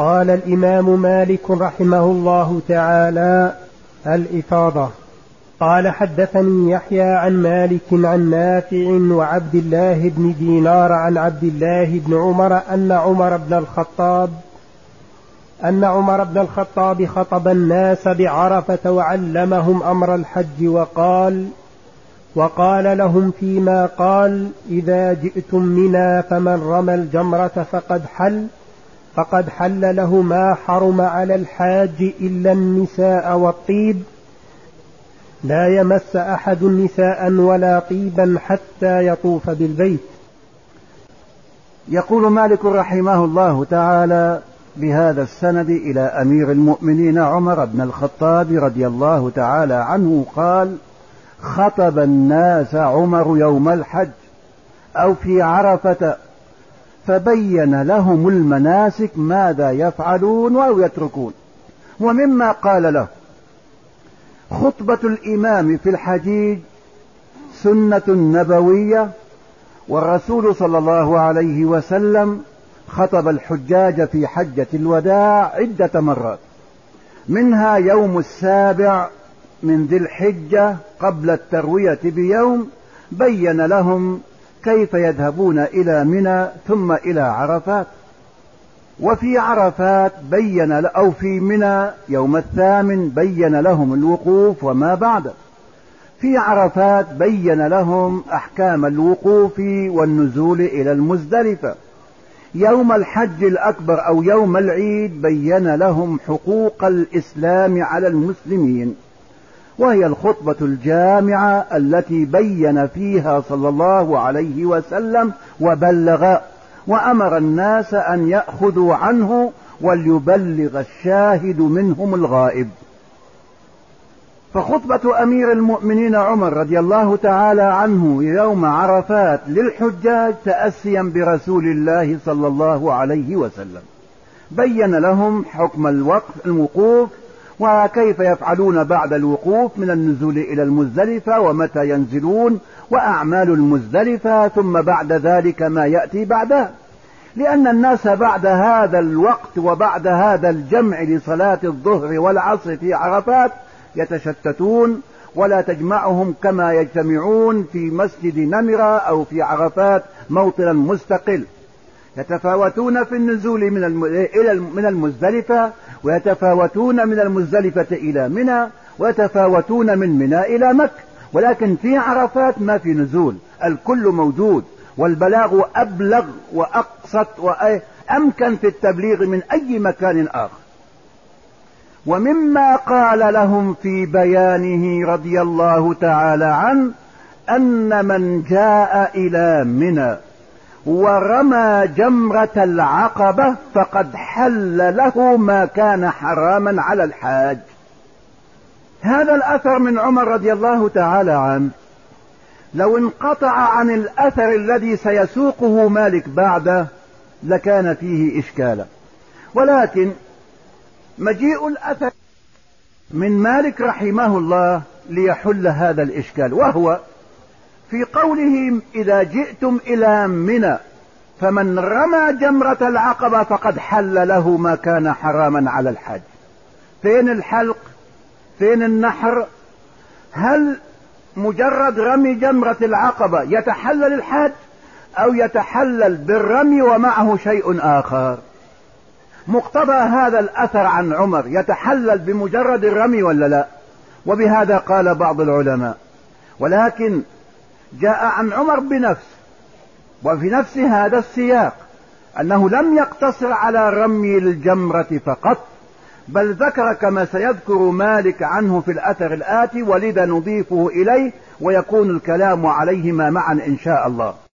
قال الإمام مالك رحمه الله تعالى الإفاضة. قال حدثني يحيى عن مالك عن نافع وعبد الله بن دينار عن عبد الله بن عمر أن عمر بن الخطاب أن عمر بن الخطاب خطب الناس بعرفة وعلمهم أمر الحج وقال وقال لهم فيما قال إذا جئتم منا فمن رمى الجمرة فقد حل فقد حل له ما حرم على الحاج إلا النساء والطيب. لا يمس أحد نساء ولا طيبا حتى يطوف بالبيت. يقول مالك رحمه الله تعالى بهذا السند إلى أمير المؤمنين عمر بن الخطاب رضي الله تعالى عنه قال خطب الناس عمر يوم الحج أو في عرفة فبين لهم المناسك ماذا يفعلون أو يتركون. ومما قال له خطبة الإمام في الحجيج سنة نبوية والرسول صلى الله عليه وسلم خطب الحجاج في حجة الوداع عدة مرات. منها يوم السابع من ذي الحجة قبل التروية بيوم بين لهم كيف يذهبون إلى منى ثم إلى عرفات؟ وفي عرفات بين أو في منى يوم الثامن بين لهم الوقوف وما بعده. في عرفات بين لهم أحكام الوقوف والنزول إلى المزدلفة. يوم الحج الأكبر أو يوم العيد بين لهم حقوق الإسلام على المسلمين. وهي الخطبة الجامعة التي بين فيها صلى الله عليه وسلم وبلغ وأمر الناس أن يأخذوا عنه وليبلغ الشاهد منهم الغائب. فخطبة أمير المؤمنين عمر رضي الله تعالى عنه يوم عرفات للحجاج تأسيا برسول الله صلى الله عليه وسلم. بين لهم حكم الوقف الوقوف وكيف يفعلون بعد الوقوف من النزول إلى المزدلفة ومتى ينزلون وأعمال المزدلفة ثم بعد ذلك ما يأتي بعدها. لأن الناس بعد هذا الوقت وبعد هذا الجمع لصلاة الظهر والعصر في عرفات يتشتتون ولا تجمعهم كما يجتمعون في مسجد نمرة أو في عرفات موطنا مستقل. يتفاوتون في النزول من من المزدلفة ويتفاوتون من المزدلفة إلى منى ويتفاوتون من منى إلى مكة. ولكن في عرفات ما في نزول الكل موجود والبلاغ أبلغ وأقسط وأمكن في التبليغ من أي مكان آخر. ومما قال لهم في بيانه رضي الله تعالى عنه أن من جاء إلى منى ورمى جمرة العقبة فقد حل له ما كان حراما على الحاج. هذا الأثر من عمر رضي الله تعالى عنه. لو انقطع عن الأثر الذي سيسوقه مالك بعده لكان فيه إشكالا. ولكن مجيء الأثر من مالك رحمه الله ليحل هذا الإشكال وهو في قوله إذا جئتم إلى منى فمن رمى جمرة العقبة فقد حل له ما كان حراما على الحج فين الحلق؟ فين النحر؟ هل مجرد رمي جمرة العقبة يتحلل الحج أو يتحلل بالرمي ومعه شيء آخر؟ مقتضى هذا الأثر عن عمر يتحلل بمجرد الرمي ولا لا؟ وبهذا قال بعض العلماء. ولكن جاء عن عمر بنفس وفي نفس هذا السياق أنه لم يقتصر على رمي الجمرة فقط بل ذكر كما سيذكر مالك عنه في الأثر الآتي ولذا نضيفه إليه ويكون الكلام عليهما معا إن شاء الله.